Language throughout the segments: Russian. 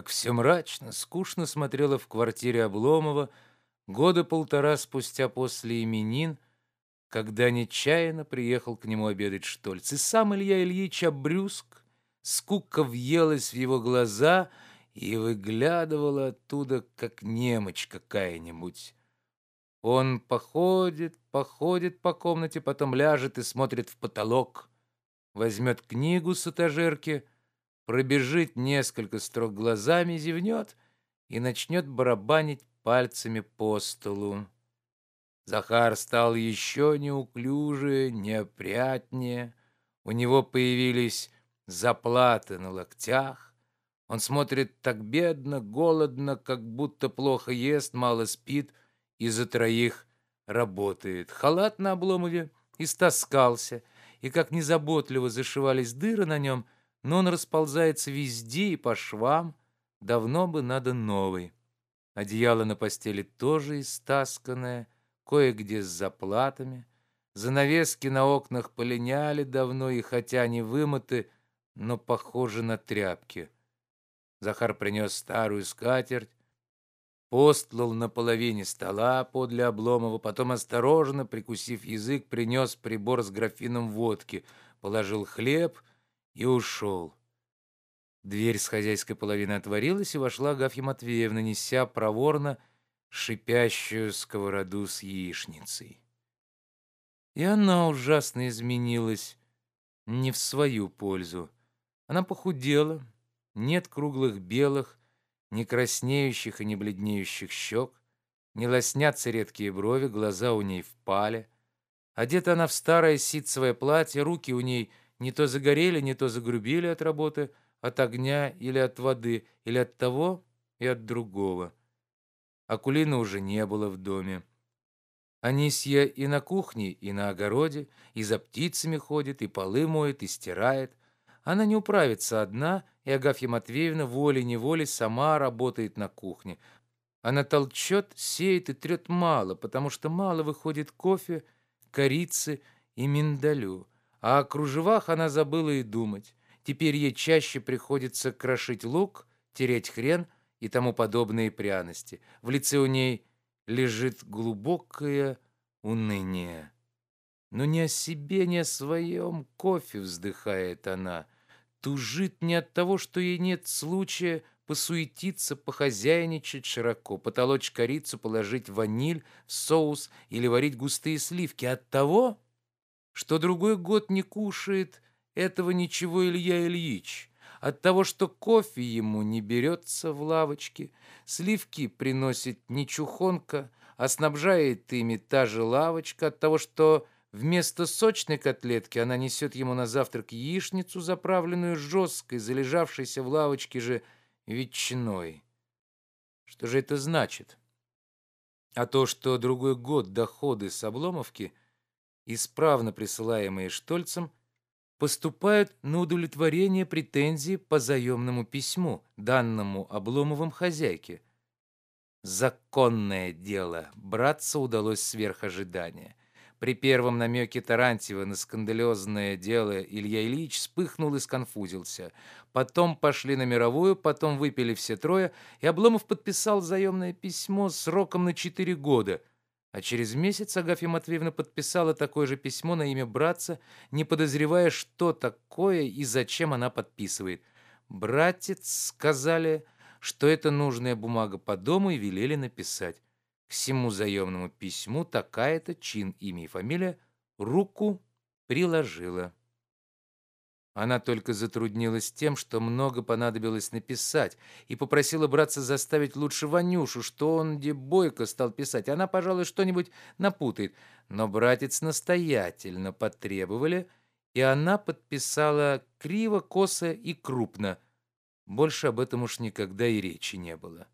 как все мрачно, скучно смотрела в квартире Обломова года полтора спустя после именин, когда нечаянно приехал к нему обедать Штольц. И сам Илья Ильич обрюзг, скука въелась в его глаза и выглядывала оттуда, как немочь какая-нибудь. Он походит, походит по комнате, потом ляжет и смотрит в потолок, возьмет книгу с этажерки, пробежит несколько строк глазами, зевнет и начнет барабанить пальцами по столу. Захар стал еще неуклюже, неопрятнее. У него появились заплаты на локтях. Он смотрит так бедно, голодно, как будто плохо ест, мало спит и за троих работает. Халат на Обломове истаскался, и как незаботливо зашивались дыры на нем, но он расползается везде и по швам. Давно бы надо новый. Одеяло на постели тоже истасканное, кое-где с заплатами. Занавески на окнах полиняли давно, и хотя не вымыты, но похожи на тряпки. Захар принес старую скатерть, постлал на половине стола подле Обломова, потом осторожно, прикусив язык, принес прибор с графином водки, положил хлеб и ушел. Дверь с хозяйской половины отворилась, и вошла Агафья Матвеевна, неся проворно шипящую сковороду с яичницей. И она ужасно изменилась, не в свою пользу. Она похудела, нет круглых белых, не краснеющих и не бледнеющих щек, не лоснятся редкие брови, глаза у ней впали. Одета она в старое ситцевое платье, руки у ней не то загорели, не то загрубили от работы, от огня или от воды, или от того и от другого. Акулины уже не было в доме. Анисья и на кухне, и на огороде, и за птицами ходит, и полы моет, и стирает. Она не управится одна, и Агафья Матвеевна волей-неволей сама работает на кухне. Она толчет, сеет и трет мало, потому что мало выходит кофе, корицы и миндалю. А о кружевах она забыла и думать. Теперь ей чаще приходится крошить лук, тереть хрен и тому подобные пряности. В лице у ней лежит глубокое уныние. Но не о себе, не о своем кофе вздыхает она. Тужит не от того, что ей нет случая посуетиться, похозяйничать широко, потолочь корицу, положить ваниль в соус или варить густые сливки, от того, что другой год не кушает этого ничего Илья Ильич, от того, что кофе ему не берется в лавочке, сливки приносит не чухонка, а снабжает ими та же лавочка, от того, что Вместо сочной котлетки она несет ему на завтрак яичницу, заправленную жесткой, залежавшейся в лавочке же ветчиной. Что же это значит? А то, что другой год доходы с Обломовки, исправно присылаемые Штольцем, поступают на удовлетворение претензий по заемному письму, данному Обломовым хозяйке. Законное дело. Братца удалось сверх ожидания. При первом намеке Тарантьева на скандалезное дело Илья Ильич вспыхнул и сконфузился. Потом пошли на мировую, потом выпили все трое, и Обломов подписал заемное письмо сроком на четыре года. А через месяц Агафья Матвеевна подписала такое же письмо на имя братца, не подозревая, что такое и зачем она подписывает. «Братец», сказали, что это нужная бумага по дому, и велели написать. К всему заемному письму такая-то, чин, имя и фамилия, руку приложила. Она только затруднилась тем, что много понадобилось написать, и попросила братца заставить лучше Ванюшу, что он где бойко стал писать. Она, пожалуй, что-нибудь напутает. Но братец настоятельно потребовали, и она подписала криво, косо и крупно. Больше об этом уж никогда и речи не было.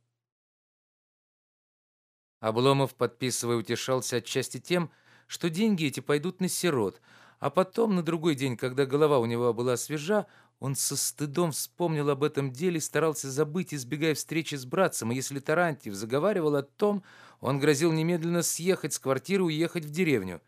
Обломов, подписывая, утешался отчасти тем, что деньги эти пойдут на сирот, а потом, на другой день, когда голова у него была свежа, он со стыдом вспомнил об этом деле старался забыть, избегая встречи с братцем, и если Тарантьев заговаривал о том, он грозил немедленно съехать с квартиры и уехать в деревню.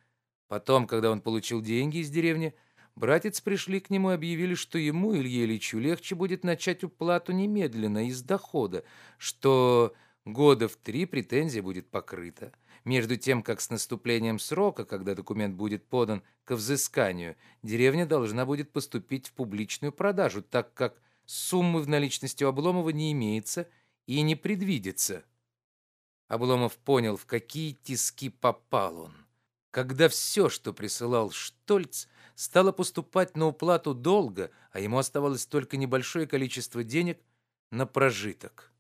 Потом, когда он получил деньги из деревни, братец пришли к нему и объявили, что ему, Илье Ильичу, легче будет начать уплату немедленно, из дохода, что года в три претензия будет покрыта. Между тем, как с наступлением срока, когда документ будет подан к взысканию, деревня должна будет поступить в публичную продажу, так как суммы в наличности у Обломова не имеется и не предвидится. Обломов понял, в какие тиски попал он. Когда все, что присылал Штольц, стало поступать на уплату долга, а ему оставалось только небольшое количество денег на прожиток.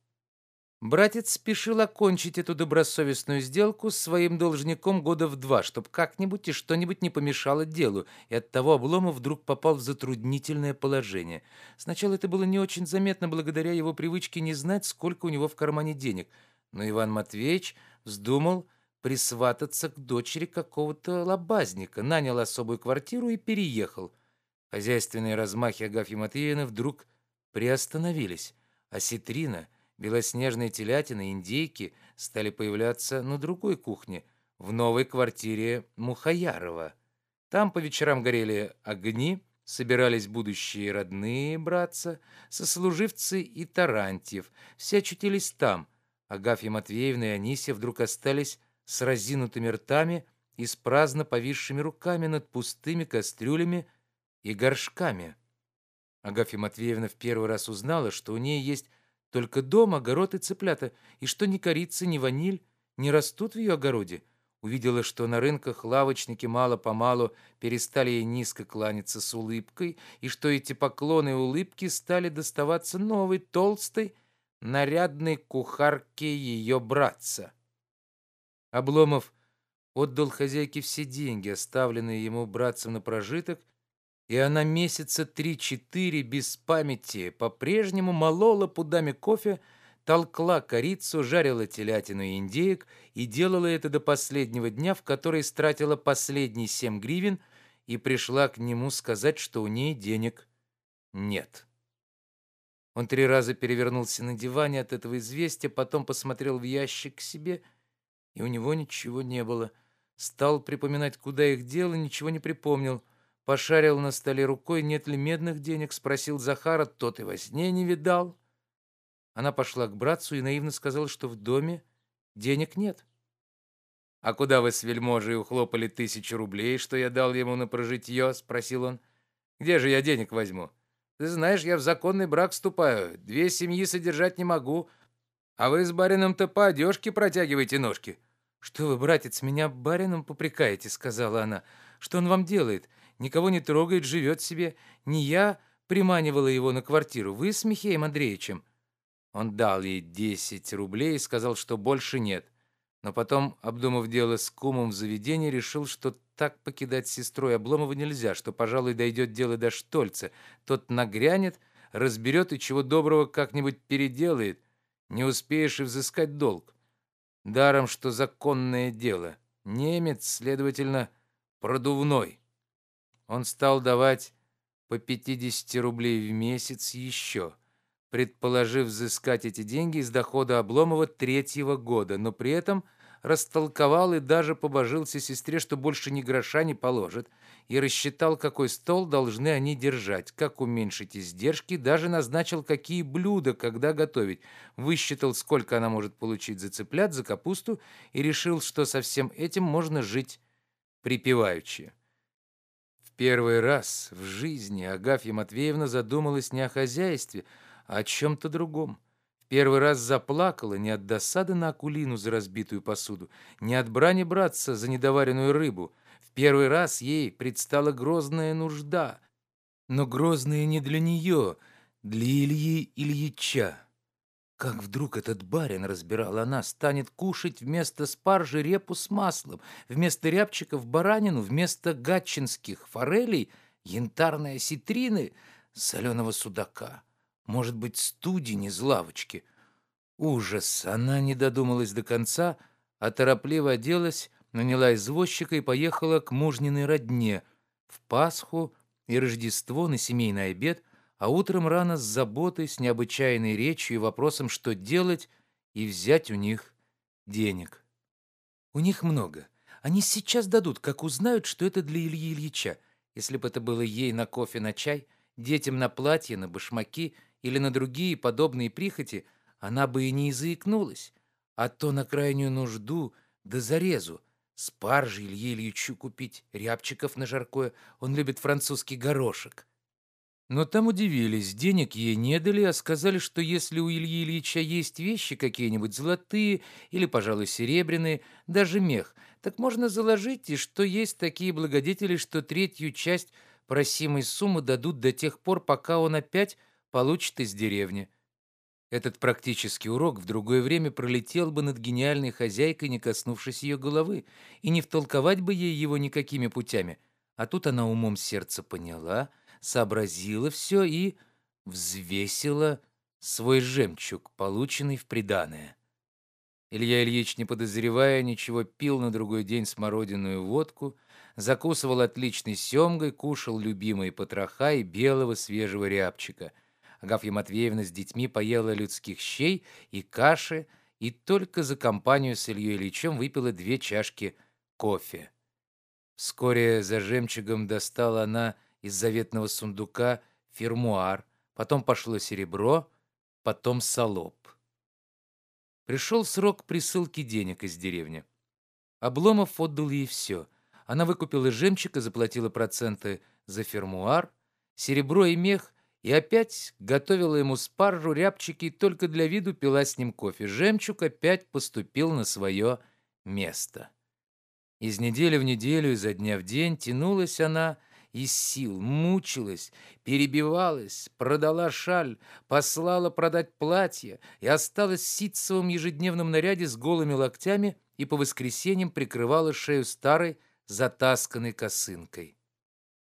Братец спешил окончить эту добросовестную сделку с своим должником года в два, чтобы как-нибудь и что-нибудь не помешало делу, и оттого Обломов вдруг попал в затруднительное положение. Сначала это было не очень заметно благодаря его привычке не знать, сколько у него в кармане денег, но Иван Матвеевич вздумал присвататься к дочери какого-то лобазника, нанял особую квартиру и переехал. Хозяйственные размахи Агафьи Матвеевны вдруг приостановились, а Ситрина — Белоснежные телятины, индейки стали появляться на другой кухне, в новой квартире Мухаярова. Там по вечерам горели огни, собирались будущие родные братца, сослуживцы и Тарантьев. Все очутились там. Агафья Матвеевна и Анисия вдруг остались с разинутыми ртами и с праздно повисшими руками над пустыми кастрюлями и горшками. Агафья Матвеевна в первый раз узнала, что у нее есть только дом, огород и цыплята, и что ни корица, ни ваниль не растут в ее огороде. Увидела, что на рынках лавочники мало-помалу перестали ей низко кланяться с улыбкой, и что эти поклоны и улыбки стали доставаться новой, толстой, нарядной кухарке ее братца. Обломов отдал хозяйке все деньги, оставленные ему братцем на прожиток, и она месяца три-четыре без памяти по-прежнему молола пудами кофе, толкла корицу, жарила телятину и индеек и делала это до последнего дня, в который стратила последние семь гривен и пришла к нему сказать, что у ней денег нет. Он три раза перевернулся на диване от этого известия, потом посмотрел в ящик к себе, и у него ничего не было. Стал припоминать, куда их дело, ничего не припомнил — Пошарил на столе рукой, нет ли медных денег, спросил Захара, тот и во сне не видал. Она пошла к братцу и наивно сказала, что в доме денег нет. «А куда вы с вельможей ухлопали тысячу рублей, что я дал ему на прожитье?» — спросил он. «Где же я денег возьму? Ты знаешь, я в законный брак вступаю, две семьи содержать не могу, а вы с барином-то по одежке протягиваете ножки». «Что вы, братец, меня барином попрекаете?» — сказала она. «Что он вам делает? Никого не трогает, живет себе. Не я приманивала его на квартиру, вы с Михеем Андреевичем». Он дал ей 10 рублей и сказал, что больше нет. Но потом, обдумав дело с кумом в заведении, решил, что так покидать сестрой Обломова нельзя, что, пожалуй, дойдет дело до Штольца. Тот нагрянет, разберет и чего доброго как-нибудь переделает. Не успеешь и взыскать долг. Даром, что законное дело. Немец, следовательно, продувной. Он стал давать по 50 рублей в месяц еще, предположив взыскать эти деньги из дохода Обломова третьего года, но при этом растолковал и даже побожился сестре, что больше ни гроша не положит, и рассчитал, какой стол должны они держать, как уменьшить издержки, даже назначил, какие блюда, когда готовить, высчитал, сколько она может получить за цыплят, за капусту, и решил, что со всем этим можно жить припеваючи. Первый раз в жизни Агафья Матвеевна задумалась не о хозяйстве, а о чем-то другом. В первый раз заплакала не от досады на Акулину за разбитую посуду, не от брани братца за недоваренную рыбу. В первый раз ей предстала грозная нужда, но грозная не для нее, для Ильи Ильича. Как вдруг этот барин, разбирала она, станет кушать вместо спаржи репу с маслом, вместо рябчиков баранину, вместо гатчинских форелей янтарные осетрины, соленого судака, может быть, студень из лавочки. Ужас! Она не додумалась до конца, а торопливо оделась, наняла извозчика и поехала к мужниной родне в Пасху и Рождество на семейный обед а утром рано с заботой, с необычайной речью и вопросом, что делать, и взять у них денег. У них много. Они сейчас дадут, как узнают, что это для Ильи Ильича. Если бы это было ей на кофе, на чай, детям на платье, на башмаки или на другие подобные прихоти, она бы и не заикнулась. А то на крайнюю нужду, да зарезу. Спаржи Илье Ильичу купить, рябчиков на жаркое. Он любит французский горошек. Но там удивились, денег ей не дали, а сказали, что если у Ильи Ильича есть вещи какие-нибудь золотые или, пожалуй, серебряные, даже мех, так можно заложить, и что есть такие благодетели, что третью часть просимой суммы дадут до тех пор, пока он опять получит из деревни. Этот практический урок в другое время пролетел бы над гениальной хозяйкой, не коснувшись ее головы, и не втолковать бы ей его никакими путями. А тут она умом сердца поняла, сообразила все и взвесила свой жемчуг, полученный в приданое. Илья Ильич, не подозревая ничего, пил на другой день смородиную водку, закусывал отличной семгой, кушал любимые потроха и белого свежего рябчика — Агафья Матвеевна с детьми поела людских щей и каши, и только за компанию с Ильей Ильичем выпила две чашки кофе. Вскоре за жемчугом достала она из заветного сундука фермуар, потом пошло серебро, потом солоб. Пришел срок присылки денег из деревни. Обломов отдал ей все. Она выкупила жемчуг и заплатила проценты за фермуар, серебро и мех и опять готовила ему спаржу, рябчики и только для виду пила с ним кофе. Жемчуг опять поступил на свое место. Из недели в неделю, изо дня в день тянулась она из сил, мучилась, перебивалась, продала шаль, послала продать платье и осталась в ситцевом ежедневном наряде с голыми локтями и по воскресеньям прикрывала шею старой затасканной косынкой.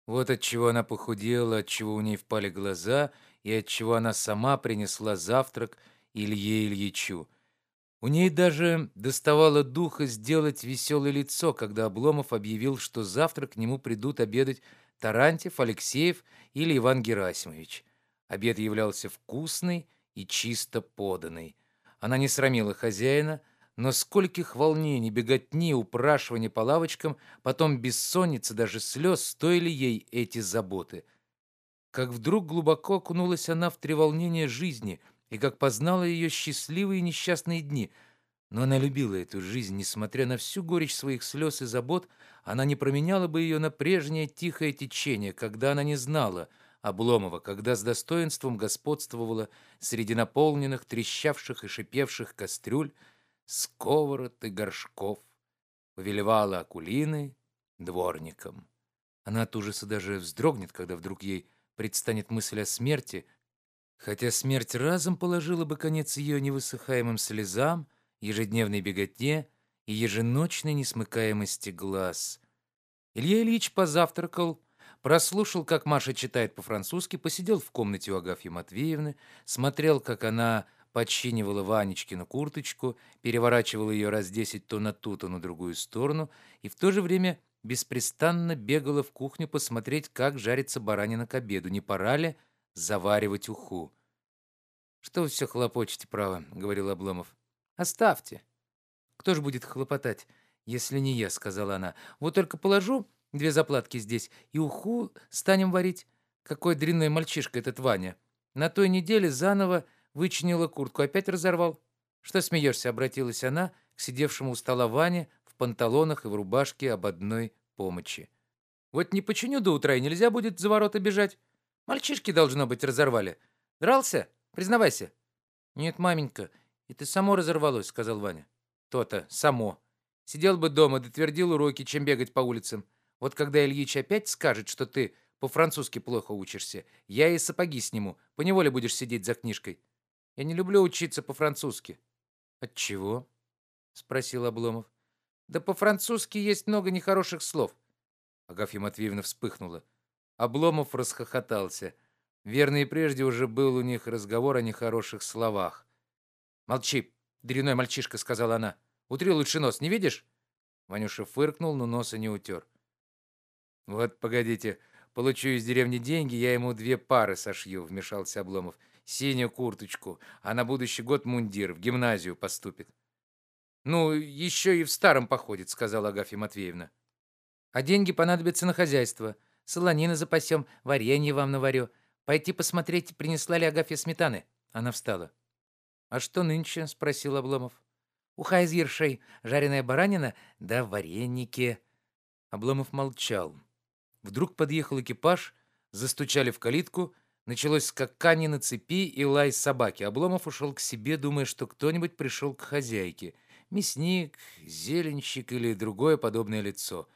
Вот от чего она похудела, от чего у ней впали глаза и от чего она сама принесла завтрак Илье Ильичу. У ней даже доставало духа сделать веселое лицо, когда Обломов объявил, что завтра к нему придут обедать Тарантьев, Алексеев или Иван Герасимович. Обед являлся вкусный и чисто поданный. Она не срамила хозяина, но скольких волнений, беготни, упрашивания по лавочкам, потом бессонница, даже слез, стоили ей эти заботы. Как вдруг глубоко окунулась она в треволнение жизни и как познала ее счастливые и несчастные дни. Но она любила эту жизнь, несмотря на всю горечь своих слез и забот, она не променяла бы ее на прежнее тихое течение, когда она не знала Обломова, когда с достоинством господствовала среди наполненных, трещавших и шипевших кастрюль, сковород и горшков, повелевала Акулины дворником. Она от ужаса даже вздрогнет, когда вдруг ей предстанет мысль о смерти, хотя смерть разом положила бы конец ее невысыхаемым слезам, ежедневной беготне и еженочной несмыкаемости глаз. Илья Ильич позавтракал, прослушал, как Маша читает по-французски, посидел в комнате у Агафьи Матвеевны, смотрел, как она подчинивала Ванечкину курточку, переворачивала ее раз десять то на ту, то на другую сторону и в то же время беспрестанно бегала в кухню посмотреть, как жарится баранина к обеду, не пора ли заваривать уху. «Что вы все хлопочете, право?» — говорил Обломов. «Оставьте. Кто же будет хлопотать, если не я?» — сказала она. «Вот только положу две заплатки здесь, и уху станем варить. Какой дрянной мальчишка этот Ваня. На той неделе заново вычинила куртку, опять разорвал. «Что смеешься?» — обратилась она к сидевшему у стола Ване в панталонах и в рубашке об одной помощи. «Вот не починю до утра, и нельзя будет за ворота бежать. Мальчишки, должно быть, разорвали. Дрался? Признавайся». «Нет, маменька, это само разорвалось», — сказал Ваня. «То-то, само. Сидел бы дома, дотвердил уроки, чем бегать по улицам. Вот когда Ильич опять скажет, что ты по-французски плохо учишься, я и сапоги сниму, поневоле будешь сидеть за книжкой. Я не люблю учиться по-французски». От чего? спросил Обломов. «Да по-французски есть много нехороших слов». Агафья Матвеевна вспыхнула. Обломов расхохотался. Верно, и прежде уже был у них разговор о нехороших словах. «Молчи, дряной мальчишка», — сказала она. «Утри лучше нос, не видишь?» Ванюша фыркнул, но носа не утер. «Вот, погодите, получу из деревни деньги, я ему две пары сошью», — вмешался Обломов синюю курточку, а на будущий год мундир, в гимназию поступит. «Ну, еще и в старом походит», — сказала Агафья Матвеевна. «А деньги понадобятся на хозяйство», — Солонины запасем, варенье вам наварю. Пойти посмотреть, принесла ли Агафья сметаны». Она встала. «А что нынче?» — спросил Обломов. «Уха из ершей, жареная баранина, да вареники». Обломов молчал. Вдруг подъехал экипаж, застучали в калитку, началось скакание на цепи и лай собаки. Обломов ушел к себе, думая, что кто-нибудь пришел к хозяйке. Мясник, зеленщик или другое подобное лицо.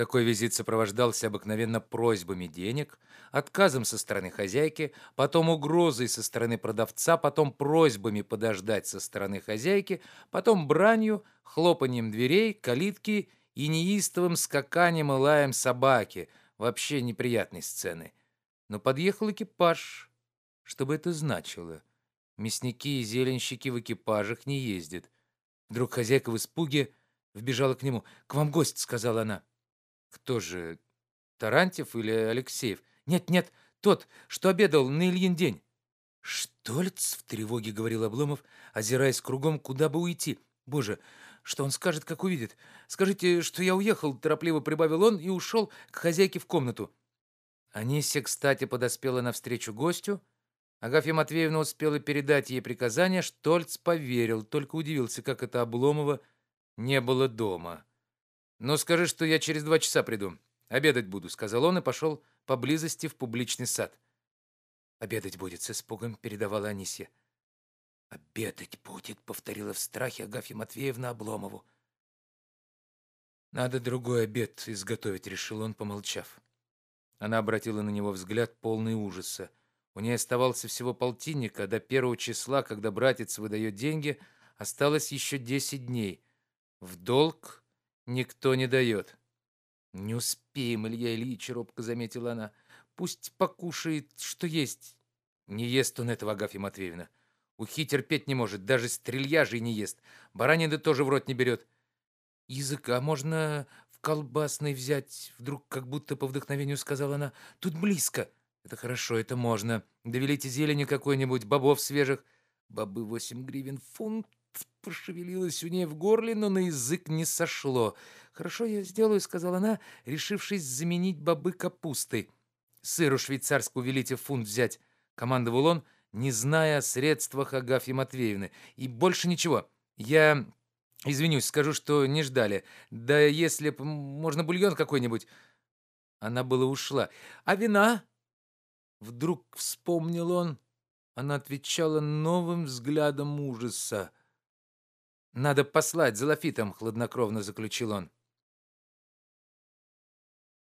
Такой визит сопровождался обыкновенно просьбами денег, отказом со стороны хозяйки, потом угрозой со стороны продавца, потом просьбами подождать со стороны хозяйки, потом бранью, хлопанием дверей, калитки и неистовым скаканием и лаем собаки. Вообще неприятной сцены. Но подъехал экипаж. Что бы это значило? Мясники и зеленщики в экипажах не ездят. Вдруг хозяйка в испуге вбежала к нему. «К вам гость», — сказала она. «Кто же? Тарантьев или Алексеев?» «Нет, нет, тот, что обедал на Ильин день». «Штольц?» — в тревоге говорил Обломов, озираясь кругом, куда бы уйти. «Боже, что он скажет, как увидит? Скажите, что я уехал», — торопливо прибавил он и ушел к хозяйке в комнату. Анисия, кстати, подоспела навстречу гостю. Агафья Матвеевна успела передать ей приказание, Штольц поверил, только удивился, как это Обломова не было дома. «Ну, скажи, что я через два часа приду. Обедать буду», — сказал он и пошел поблизости в публичный сад. «Обедать будет», — с испугом передавала Анисия. «Обедать будет», — повторила в страхе Агафья Матвеевна Обломову. «Надо другой обед изготовить», — решил он, помолчав. Она обратила на него взгляд полный ужаса. У нее оставался всего полтинник, а до первого числа, когда братец выдает деньги, осталось еще десять дней. В долг никто не дает. «Не успеем, Илья Ильич», — робко заметила она. «Пусть покушает, что есть». «Не ест он этого, Агафья Матвеевна. Ухи терпеть не может, даже стрельяжей не ест. Баранины тоже в рот не берет». «Языка можно в колбасный взять», — вдруг как будто по вдохновению сказала она. «Тут близко». «Это хорошо, это можно. Довелите зелени какой-нибудь, бобов свежих». «Бобы восемь гривен фунт», пошевелилось у нее в горле, но на язык не сошло. «Хорошо, я сделаю», — сказала она, решившись заменить бобы капустой. «Сыру швейцарскую велите фунт взять», — командовал он, не зная о средствах Агафьи Матвеевны. «И больше ничего. Я извинюсь, скажу, что не ждали. Да если б можно бульон какой-нибудь...» Она была ушла. «А вина?» Вдруг вспомнил он. Она отвечала новым взглядом ужаса. «Надо послать за лафитом», — хладнокровно заключил он.